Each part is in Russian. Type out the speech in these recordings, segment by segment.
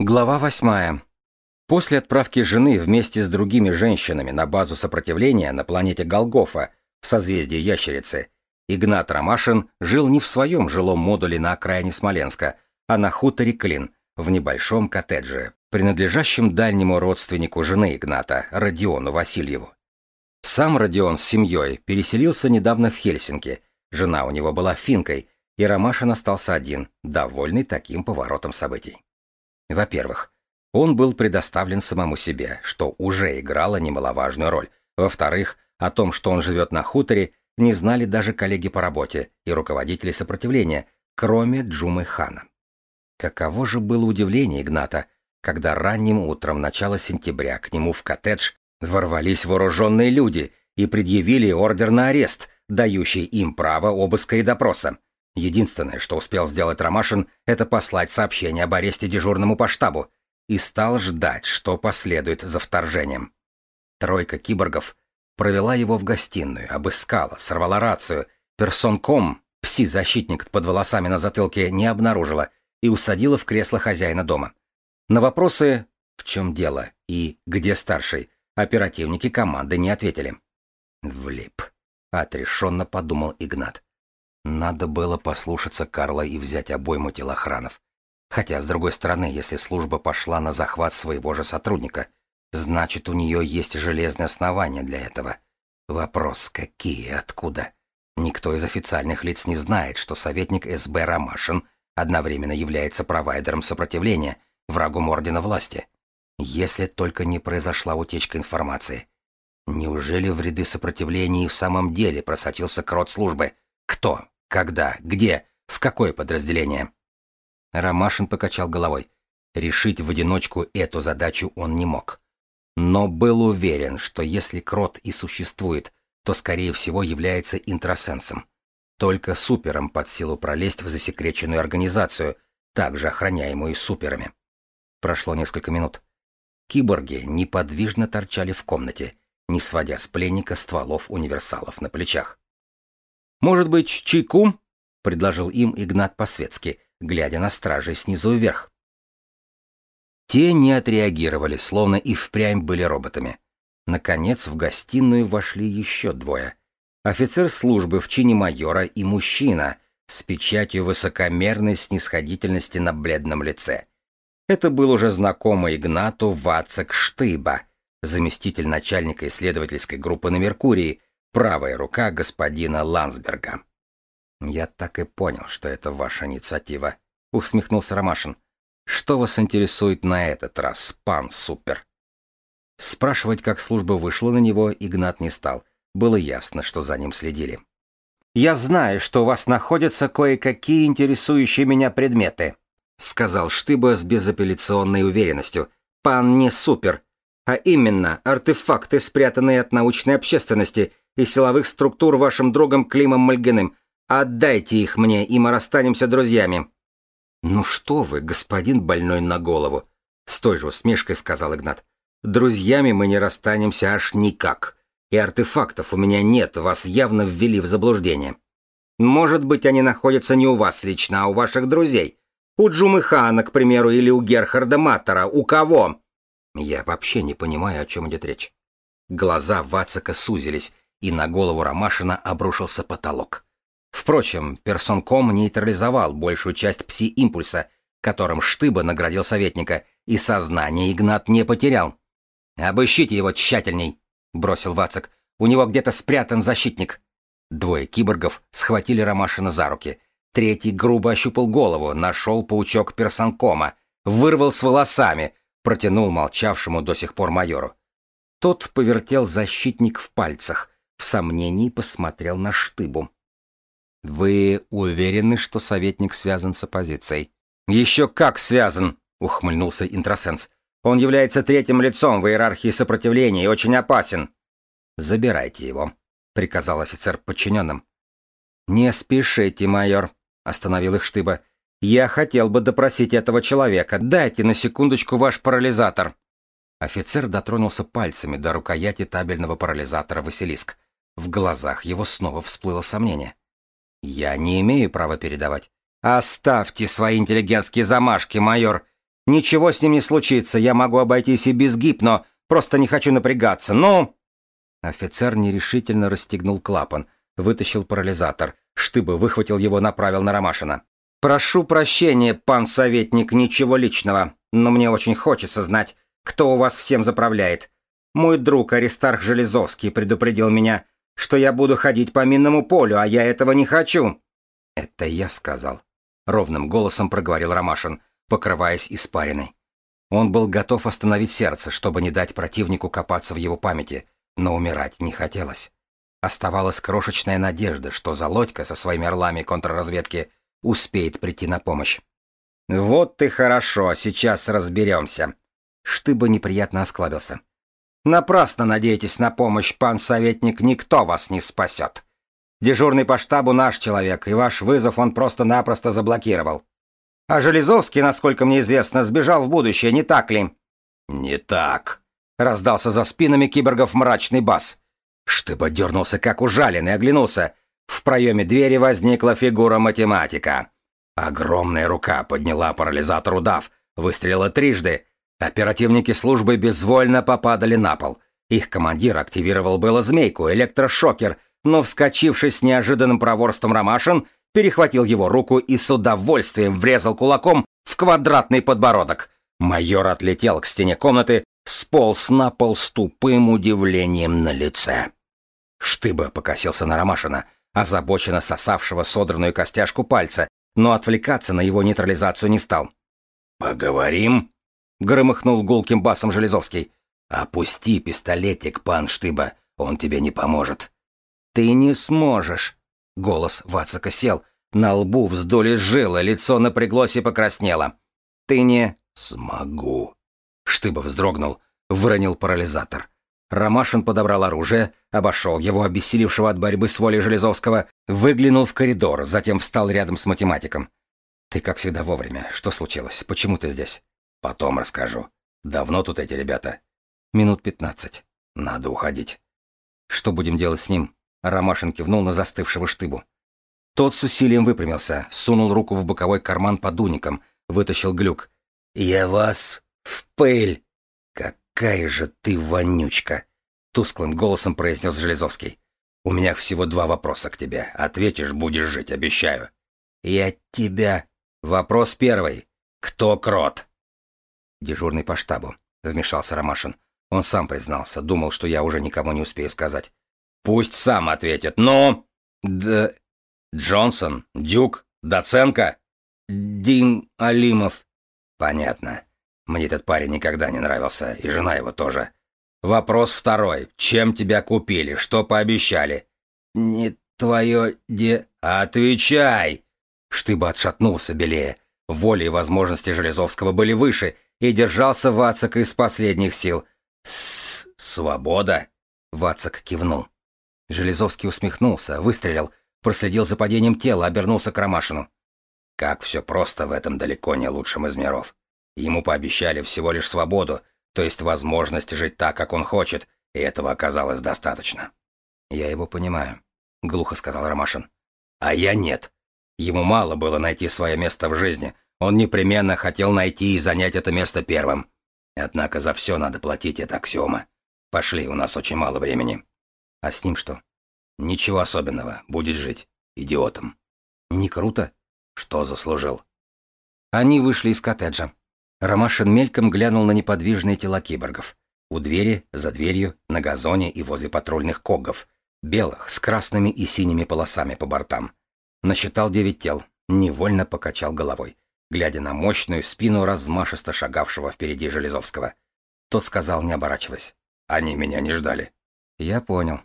Глава восьмая. После отправки жены вместе с другими женщинами на базу сопротивления на планете Голгофа в созвездии Ящерицы, Игнат Ромашин жил не в своем жилом модуле на окраине Смоленска, а на хуторе Клин, в небольшом коттедже, принадлежащем дальнему родственнику жены Игната, Родиону Васильеву. Сам Родион с семьей переселился недавно в Хельсинки, жена у него была финкой, и Ромашин остался один, довольный таким поворотом событий. Во-первых, он был предоставлен самому себе, что уже играло немаловажную роль. Во-вторых, о том, что он живет на хуторе, не знали даже коллеги по работе и руководители сопротивления, кроме Джумы Хана. Каково же было удивление Игната, когда ранним утром начала сентября к нему в коттедж ворвались вооруженные люди и предъявили ордер на арест, дающий им право обыска и допроса. Единственное, что успел сделать Ромашин, это послать сообщение об аресте дежурному по штабу и стал ждать, что последует за вторжением. Тройка киборгов провела его в гостиную, обыскала, сорвала рацию, персонком, пси-защитник под волосами на затылке, не обнаружила и усадила в кресло хозяина дома. На вопросы «в чем дело» и «где старший» оперативники команды не ответили. «Влип», — отрешенно подумал Игнат. Надо было послушаться Карла и взять обойму телохранов. Хотя, с другой стороны, если служба пошла на захват своего же сотрудника, значит, у нее есть железное основание для этого. Вопрос, какие, откуда? Никто из официальных лиц не знает, что советник СБ Ромашин одновременно является провайдером сопротивления, врагом Ордена Власти. Если только не произошла утечка информации. Неужели в ряды сопротивления и в самом деле просочился крот службы? Кто? Когда? Где? В какое подразделение? Ромашин покачал головой. Решить в одиночку эту задачу он не мог. Но был уверен, что если крот и существует, то, скорее всего, является интросенсом. Только супером под силу пролезть в засекреченную организацию, также охраняемую суперами. Прошло несколько минут. Киборги неподвижно торчали в комнате, не сводя с пленника стволов универсалов на плечах. «Может быть, чайку?» — предложил им Игнат по-светски, глядя на стражей снизу вверх. Те не отреагировали, словно и впрямь были роботами. Наконец в гостиную вошли еще двое. Офицер службы в чине майора и мужчина с печатью высокомерной снисходительности на бледном лице. Это был уже знакомый Игнату Вацак Штыба, заместитель начальника исследовательской группы на Меркурии, правая рука господина Лансберга. «Я так и понял, что это ваша инициатива», — усмехнулся Ромашин. «Что вас интересует на этот раз, пан Супер?» Спрашивать, как служба вышла на него, Игнат не стал. Было ясно, что за ним следили. «Я знаю, что у вас находятся кое-какие интересующие меня предметы», — сказал Штыба с безапелляционной уверенностью. «Пан не супер, а именно артефакты, спрятанные от научной общественности и силовых структур вашим другом Климом Мальгиным. Отдайте их мне, и мы расстанемся друзьями». «Ну что вы, господин больной на голову!» — с той же усмешкой сказал Игнат. «Друзьями мы не расстанемся аж никак. И артефактов у меня нет, вас явно ввели в заблуждение. Может быть, они находятся не у вас лично, а у ваших друзей. У Джумы Хана, к примеру, или у Герхарда Маттера. У кого?» Я вообще не понимаю, о чем идет речь. Глаза Вацака сузились, и на голову Ромашина обрушился потолок. Впрочем, персонком нейтрализовал большую часть пси-импульса, которым Штыба наградил советника, и сознание Игнат не потерял. «Обыщите его тщательней», — бросил Вацак. «У него где-то спрятан защитник». Двое киборгов схватили Ромашина за руки. Третий грубо ощупал голову, нашел паучок персонкома, вырвал с волосами, протянул молчавшему до сих пор майору. Тот повертел защитник в пальцах — в сомнении посмотрел на Штыбу. «Вы уверены, что советник связан с оппозицией?» «Еще как связан!» — ухмыльнулся интросенс. «Он является третьим лицом в иерархии сопротивления и очень опасен». «Забирайте его», — приказал офицер подчиненным. «Не спешите, майор», — остановил их Штыба. «Я хотел бы допросить этого человека. Дайте на секундочку ваш парализатор». Офицер дотронулся пальцами до рукояти табельного парализатора «Василиск». В глазах его снова всплыло сомнение. «Я не имею права передавать». «Оставьте свои интеллигентские замашки, майор. Ничего с ним не случится, я могу обойтись и без гип, но просто не хочу напрягаться. Ну...» Офицер нерешительно расстегнул клапан, вытащил парализатор. Штыба выхватил его, направил на Ромашина. «Прошу прощения, пан советник, ничего личного, но мне очень хочется знать, кто у вас всем заправляет. Мой друг Аристарх Железовский предупредил меня, что я буду ходить по минному полю, а я этого не хочу». «Это я сказал», — ровным голосом проговорил Ромашин, покрываясь испариной. Он был готов остановить сердце, чтобы не дать противнику копаться в его памяти, но умирать не хотелось. Оставалась крошечная надежда, что Залодька со своими орлами контрразведки успеет прийти на помощь. «Вот ты хорошо, сейчас разберемся». Штыба неприятно осклабился. «Напрасно надеетесь на помощь, пан советник, никто вас не спасет. Дежурный по штабу наш человек, и ваш вызов он просто-напросто заблокировал. А Железовский, насколько мне известно, сбежал в будущее, не так ли?» «Не так», — раздался за спинами киборгов мрачный бас. Штыба дернулся, как ужаленный, оглянулся. В проеме двери возникла фигура математика. Огромная рука подняла парализатор удав, выстрелила трижды. Оперативники службы безвольно попадали на пол. Их командир активировал было змейку, электрошокер, но, вскочивший с неожиданным проворством Ромашин, перехватил его руку и с удовольствием врезал кулаком в квадратный подбородок. Майор отлетел к стене комнаты, сполз на пол с тупым удивлением на лице. Штыба покосился на Ромашина, озабоченно сосавшего содранную костяшку пальца, но отвлекаться на его нейтрализацию не стал. «Поговорим?» — громыхнул гулким басом Железовский. «Опусти пистолетик, пан Штыба, он тебе не поможет». «Ты не сможешь!» — голос Вацака сел. На лбу вздули жилы, лицо напряглось и покраснело. «Ты не...» «Смогу!» Штыба вздрогнул, выронил парализатор. Ромашин подобрал оружие, обошел его, обессилевшего от борьбы с волей Железовского, выглянул в коридор, затем встал рядом с математиком. «Ты, как всегда, вовремя. Что случилось? Почему ты здесь?» «Потом расскажу. Давно тут эти ребята?» «Минут пятнадцать. Надо уходить». «Что будем делать с ним?» Ромашин кивнул на застывшего штыбу. Тот с усилием выпрямился, сунул руку в боковой карман под уником, вытащил глюк. «Я вас в пыль!» «Какая же ты вонючка!» — тусклым голосом произнес Железовский. «У меня всего два вопроса к тебе. Ответишь, будешь жить, обещаю». «Я тебя...» «Вопрос первый. Кто крот?» «Дежурный по штабу», — вмешался Ромашин. Он сам признался, думал, что я уже никому не успею сказать. «Пусть сам ответит, но...» «Д... Джонсон? Дюк? Доценко?» «Дин Алимов». «Понятно. Мне этот парень никогда не нравился, и жена его тоже. Вопрос второй. Чем тебя купили? Что пообещали? Не твое де... Отвечай! Штыба отшатнулся белее. Воля и возможности Железовского были выше, и держался Вацак из последних сил. С свобода? Вацак кивнул. Железовский усмехнулся, выстрелил, проследил за падением тела, обернулся к Ромашину. Как все просто в этом далеко не лучшем из миров. Ему пообещали всего лишь свободу, то есть возможность жить так, как он хочет, и этого оказалось достаточно. «Я его понимаю», — глухо сказал Ромашин. «А я нет. Ему мало было найти свое место в жизни, он непременно хотел найти и занять это место первым. Однако за все надо платить, это аксиома. Пошли, у нас очень мало времени». «А с ним что?» «Ничего особенного, будет жить. Идиотом». «Не круто?» «Что заслужил?» Они вышли из коттеджа. Ромашин мельком глянул на неподвижные тела киборгов. У двери, за дверью, на газоне и возле патрульных когов. Белых, с красными и синими полосами по бортам. Насчитал девять тел, невольно покачал головой, глядя на мощную спину размашисто шагавшего впереди Железовского. Тот сказал, не оборачиваясь. «Они меня не ждали». «Я понял».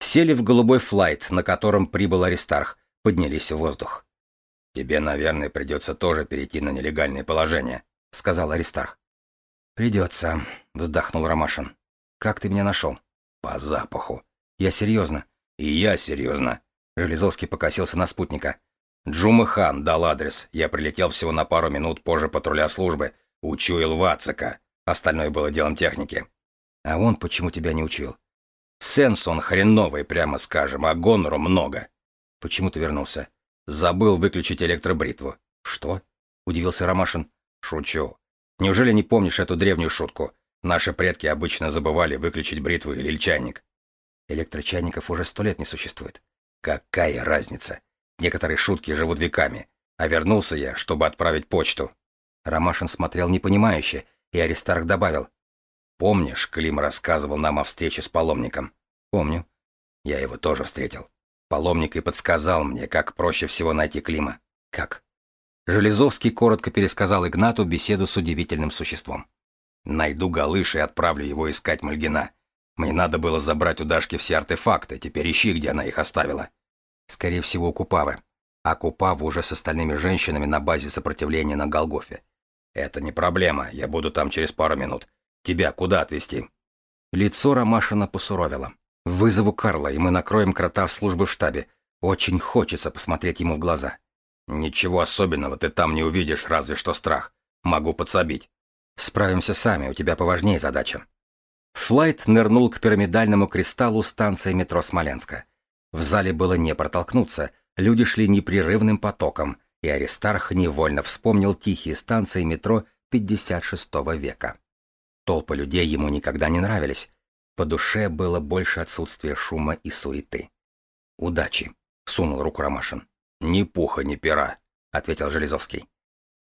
Сели в голубой флайт, на котором прибыл Аристарх, поднялись в воздух. «Тебе, наверное, придется тоже перейти на нелегальное положение», — сказал Аристарх. «Придется», — вздохнул Ромашин. «Как ты меня нашел?» «По запаху». «Я серьезно». «И я серьезно». Железовский покосился на спутника. Джума Хан дал адрес. Я прилетел всего на пару минут позже патруля службы. Учуял Вацика. Остальное было делом техники. А он почему тебя не учил? Сенс он хреновый, прямо скажем, а гонору много. Почему ты вернулся? Забыл выключить электробритву. Что? Удивился Ромашин. Шучу. Неужели не помнишь эту древнюю шутку? Наши предки обычно забывали выключить бритву или чайник. Электрочайников уже сто лет не существует. Какая разница? Некоторые шутки живут веками. А вернулся я, чтобы отправить почту. Ромашин смотрел непонимающе, и Аристарх добавил. Помнишь, Клим рассказывал нам о встрече с паломником? Помню. Я его тоже встретил. Паломник и подсказал мне, как проще всего найти Клима. Как? Железовский коротко пересказал Игнату беседу с удивительным существом. Найду Галыш и отправлю его искать Мальгина. Мне надо было забрать у Дашки все артефакты, теперь ищи, где она их оставила. Скорее всего, у Купавы. А Купава уже с остальными женщинами на базе сопротивления на Голгофе. Это не проблема, я буду там через пару минут. Тебя куда отвезти? Лицо Ромашина посуровило. Вызову Карла, и мы накроем крота службы в штабе. Очень хочется посмотреть ему в глаза. Ничего особенного ты там не увидишь, разве что страх. Могу подсобить. Справимся сами, у тебя поважнее задача. Флайт нырнул к пирамидальному кристаллу станции метро Смоленска. В зале было не протолкнуться, люди шли непрерывным потоком, и Аристарх невольно вспомнил тихие станции метро 56 века. Толпы людей ему никогда не нравились. По душе было больше отсутствия шума и суеты. «Удачи!» — сунул руку Ромашин. «Ни пуха, ни пера», — ответил Железовский.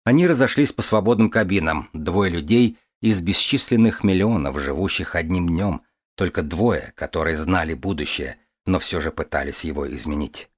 Они разошлись по свободным кабинам, двое людей из бесчисленных миллионов, живущих одним днем, только двое, которые знали будущее, но все же пытались его изменить.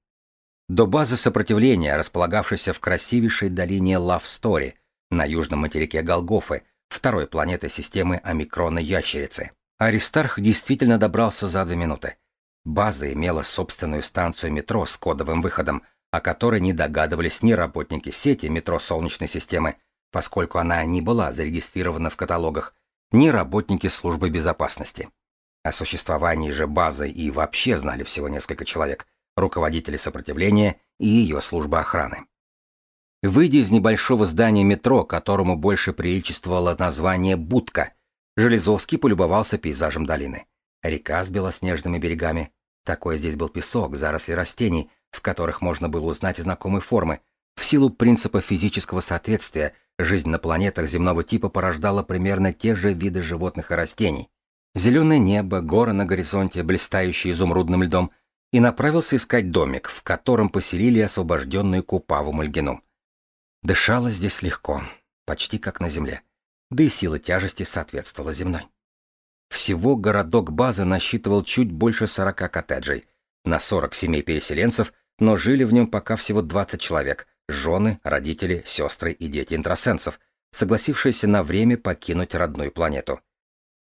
До базы сопротивления, располагавшейся в красивейшей долине Лав-Стори, на южном материке Голгофы, второй планеты системы Омикрона-ящерицы. Аристарх действительно добрался за две минуты. База имела собственную станцию метро с кодовым выходом, о которой не догадывались ни работники сети метро Солнечной системы, поскольку она не была зарегистрирована в каталогах, ни работники службы безопасности. О существовании же базы и вообще знали всего несколько человек, руководители сопротивления и ее служба охраны. Выйдя из небольшого здания метро, которому больше приличествовало название «Будка», Железовский полюбовался пейзажем долины. Река с белоснежными берегами. Такой здесь был песок, заросли растений, в которых можно было узнать знакомые формы. В силу принципа физического соответствия, жизнь на планетах земного типа порождала примерно те же виды животных и растений. Зеленое небо, горы на горизонте, блистающие изумрудным льдом, и направился искать домик, в котором поселили освобожденную Купаву Мальгину. Дышалось здесь легко, почти как на земле, да и сила тяжести соответствовала земной. Всего городок базы насчитывал чуть больше 40 коттеджей, на 40 семей переселенцев но жили в нем пока всего 20 человек, жены, родители, сестры и дети интросенсов, согласившиеся на время покинуть родную планету.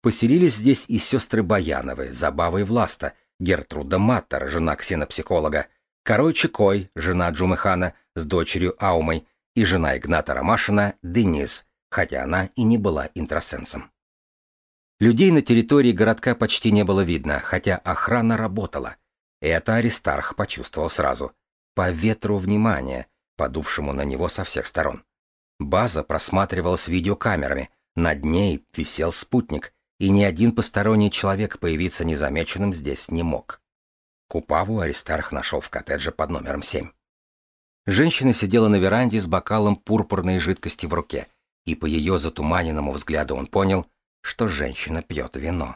Поселились здесь и сестры Баяновы, Забава и Власта, Гертруда Маттер, жена ксенопсихолога, Корой Чекой, жена Джумыхана, с дочерью Аумой, и жена Игната Ромашина, Денис, хотя она и не была интросенсом. Людей на территории городка почти не было видно, хотя охрана работала. Это Аристарх почувствовал сразу. По ветру внимания, подувшему на него со всех сторон. База просматривалась видеокамерами, над ней висел спутник, и ни один посторонний человек появиться незамеченным здесь не мог. Купаву Аристарх нашел в коттедже под номером 7. Женщина сидела на веранде с бокалом пурпурной жидкости в руке, и по ее затуманенному взгляду он понял, что женщина пьет вино.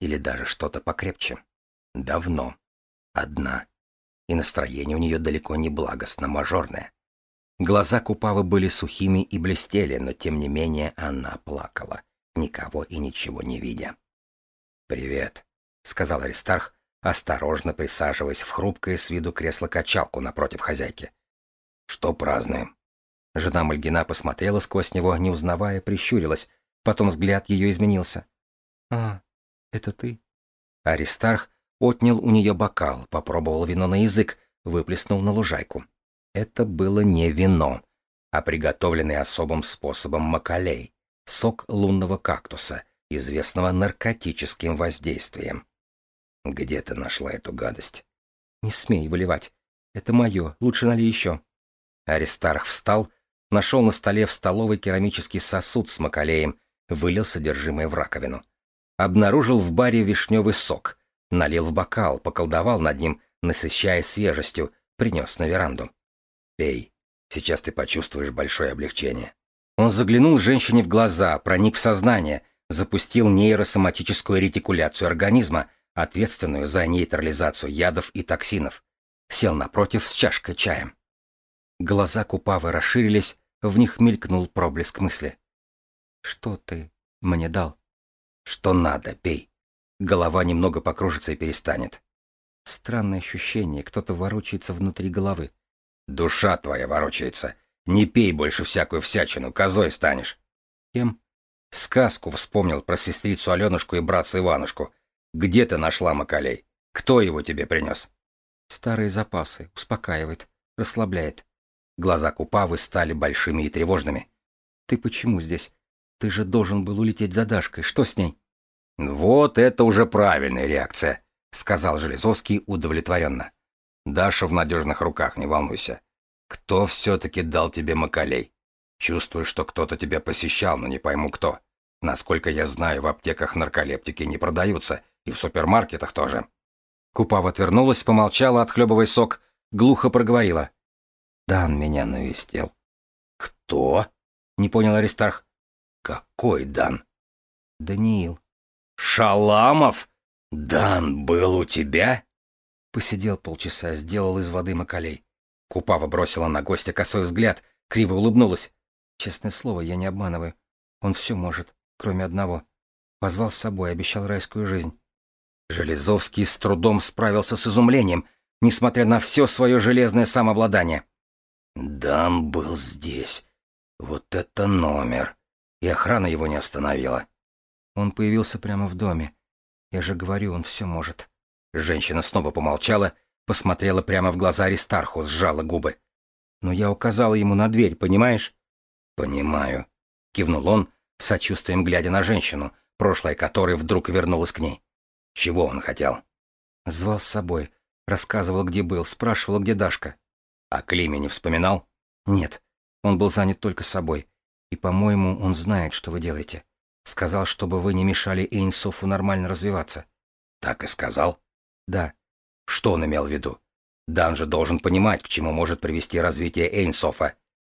Или даже что-то покрепче. Давно. Одна. И настроение у нее далеко не благостно-мажорное. Глаза Купавы были сухими и блестели, но тем не менее она плакала, никого и ничего не видя. «Привет», — сказал Аристарх, осторожно присаживаясь в хрупкое с виду кресло-качалку напротив хозяйки. «Что празднуем?» Жена Мальгина посмотрела сквозь него, не узнавая, прищурилась, потом взгляд ее изменился. «А, это ты?» Аристарх Отнял у нее бокал, попробовал вино на язык, выплеснул на лужайку. Это было не вино, а приготовленный особым способом макалей, сок лунного кактуса, известного наркотическим воздействием. Где ты нашла эту гадость? Не смей выливать. Это мое, лучше налей еще. Аристарх встал, нашел на столе в столовой керамический сосуд с макалеем, вылил содержимое в раковину. Обнаружил в баре вишневый сок, Налил в бокал, поколдовал над ним, насыщая свежестью, принес на веранду. «Пей, сейчас ты почувствуешь большое облегчение». Он заглянул женщине в глаза, проник в сознание, запустил нейросоматическую ретикуляцию организма, ответственную за нейтрализацию ядов и токсинов. Сел напротив с чашкой чая. Глаза Купавы расширились, в них мелькнул проблеск мысли. «Что ты мне дал?» «Что надо, пей. Голова немного покружится и перестанет». Странное ощущение, кто-то ворочается внутри головы. «Душа твоя ворочается. Не пей больше всякую всячину, козой станешь». «Кем?» Сказку вспомнил про сестрицу Аленушку и братца Иванушку. Где ты нашла Макалей? Кто его тебе принес? Старые запасы. Успокаивает. Расслабляет. Глаза Купавы стали большими и тревожными. Ты почему здесь? Ты же должен был улететь за Дашкой. Что с ней? Вот это уже правильная реакция, сказал Железовский удовлетворенно. Даша в надежных руках, не волнуйся. Кто все-таки дал тебе Макалей? Чувствую, что кто-то тебя посещал, но не пойму кто. Насколько я знаю, в аптеках нарколептики не продаются, и в супермаркетах тоже. Купава отвернулась, помолчала, отхлебывая сок, глухо проговорила. «Дан меня навестил». «Кто?» — не понял Аристарх. «Какой Дан?» «Даниил». «Шаламов? Дан был у тебя?» Посидел полчаса, сделал из воды макалей. Купава бросила на гостя косой взгляд, криво улыбнулась. Честное слово, я не обманываю. Он все может, кроме одного. Позвал с собой, обещал райскую жизнь. Железовский с трудом справился с изумлением, несмотря на все свое железное самообладание. «Дан был здесь. Вот это номер!» И охрана его не остановила. Он появился прямо в доме. Я же говорю, он все может. Женщина снова помолчала, посмотрела прямо в глаза Аристарху, сжала губы. Но я указала ему на дверь, понимаешь? Понимаю, кивнул он, сочувствием глядя на женщину, прошлое которой вдруг вернулось к ней. Чего он хотел? Звал с собой, рассказывал, где был, спрашивал, где Дашка. А Климе не вспоминал? Нет, он был занят только собой. И, по-моему, он знает, что вы делаете. Сказал, чтобы вы не мешали Эйнсофу нормально развиваться. Так и сказал? Да. Что он имел в виду? Дан же должен понимать, к чему может привести развитие Эйнсофа.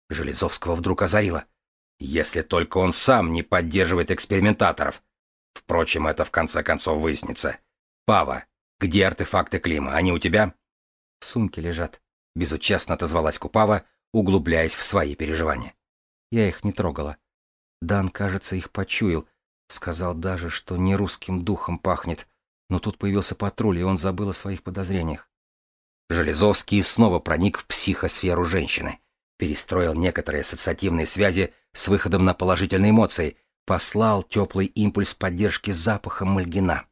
Железовского вдруг озарило. Если только он сам не поддерживает экспериментаторов. Впрочем, это в конце концов выяснится. Пава, где артефакты Клима? Они у тебя? В сумке лежат. Безучастно отозвалась Купава, углубляясь в свои переживания. Я их не трогала. Дан, кажется, их почуял. Сказал даже, что не русским духом пахнет. Но тут появился патруль, и он забыл о своих подозрениях. Железовский снова проник в психосферу женщины. Перестроил некоторые ассоциативные связи с выходом на положительные эмоции — послал теплый импульс поддержки запахом мальгина.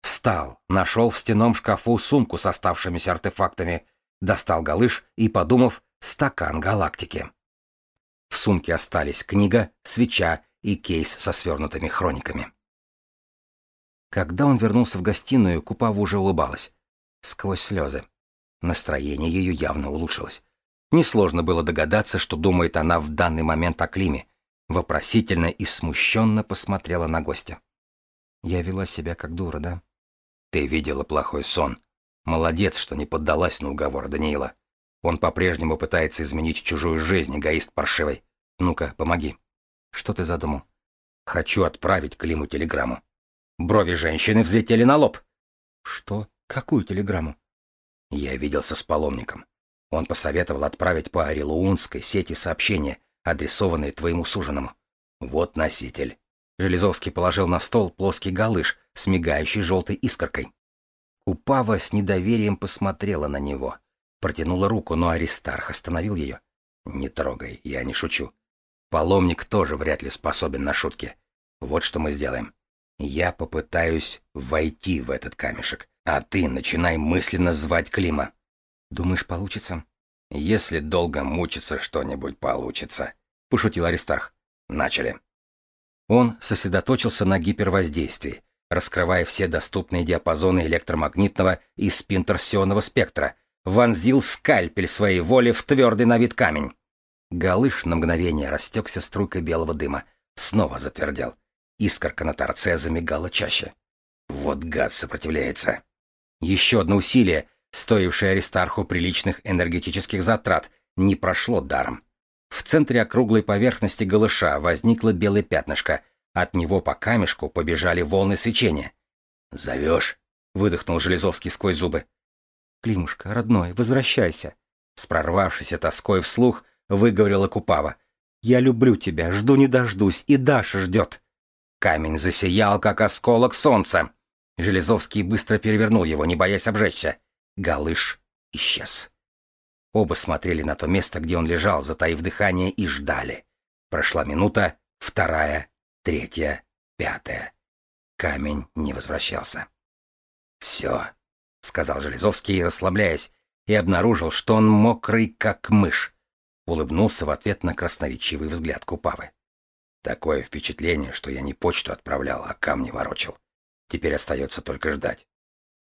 Встал, нашел в стенном шкафу сумку с оставшимися артефактами, достал галыш и, подумав, стакан галактики. В сумке остались книга, свеча и кейс со свернутыми хрониками. Когда он вернулся в гостиную, Купава уже улыбалась. Сквозь слезы. Настроение ее явно улучшилось. Несложно было догадаться, что думает она в данный момент о Климе, Вопросительно и смущенно посмотрела на гостя. Я вела себя как дура, да? Ты видела плохой сон. Молодец, что не поддалась на уговор Даниила. Он по-прежнему пытается изменить чужую жизнь, эгоист паршивый. Ну-ка, помоги. Что ты задумал? Хочу отправить Климу телеграмму. Брови женщины взлетели на лоб. Что? Какую телеграмму? Я виделся с паломником. Он посоветовал отправить по Орелуунской сети сообщения, адресованные твоему суженому. Вот носитель. Железовский положил на стол плоский галыш с мигающей желтой искоркой. Купава с недоверием посмотрела на него. Протянула руку, но Аристарх остановил ее. «Не трогай, я не шучу. Паломник тоже вряд ли способен на шутки. Вот что мы сделаем. Я попытаюсь войти в этот камешек, а ты начинай мысленно звать Клима. Думаешь, получится? «Если долго мучиться, что-нибудь получится», — пошутил Аристарх. «Начали». Он сосредоточился на гипервоздействии, раскрывая все доступные диапазоны электромагнитного и спинторсионного спектра, вонзил скальпель своей воли в твердый на вид камень. Галыш на мгновение растекся струйкой белого дыма, снова затвердел. Искорка на торце замигала чаще. Вот гад сопротивляется. Еще одно усилие, стоившее Аристарху приличных энергетических затрат, не прошло даром. В центре округлой поверхности голыша возникло белое пятнышко. От него по камешку побежали волны свечения. «Зовешь?» — выдохнул Железовский сквозь зубы. «Климушка, родной, возвращайся!» С прорвавшейся тоской вслух выговорила Купава. «Я люблю тебя, жду не дождусь, и Даша ждет!» Камень засиял, как осколок солнца. Железовский быстро перевернул его, не боясь обжечься. Галыш исчез. Оба смотрели на то место, где он лежал, затаив дыхание, и ждали. Прошла минута, вторая, третья, пятая. Камень не возвращался. «Все», — сказал Железовский, расслабляясь, и обнаружил, что он мокрый, как мышь. Улыбнулся в ответ на красноречивый взгляд Купавы. Такое впечатление, что я не почту отправлял, а камни ворочил. Теперь остается только ждать.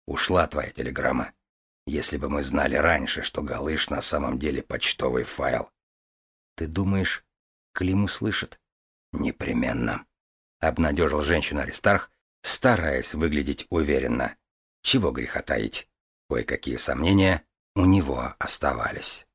Ушла твоя телеграмма. Если бы мы знали раньше, что Галыш на самом деле почтовый файл. Ты думаешь, Клим услышит? Непременно. Обнадежил женщину Аристарх, стараясь выглядеть уверенно. Чего греха таить? Кое-какие сомнения у него оставались.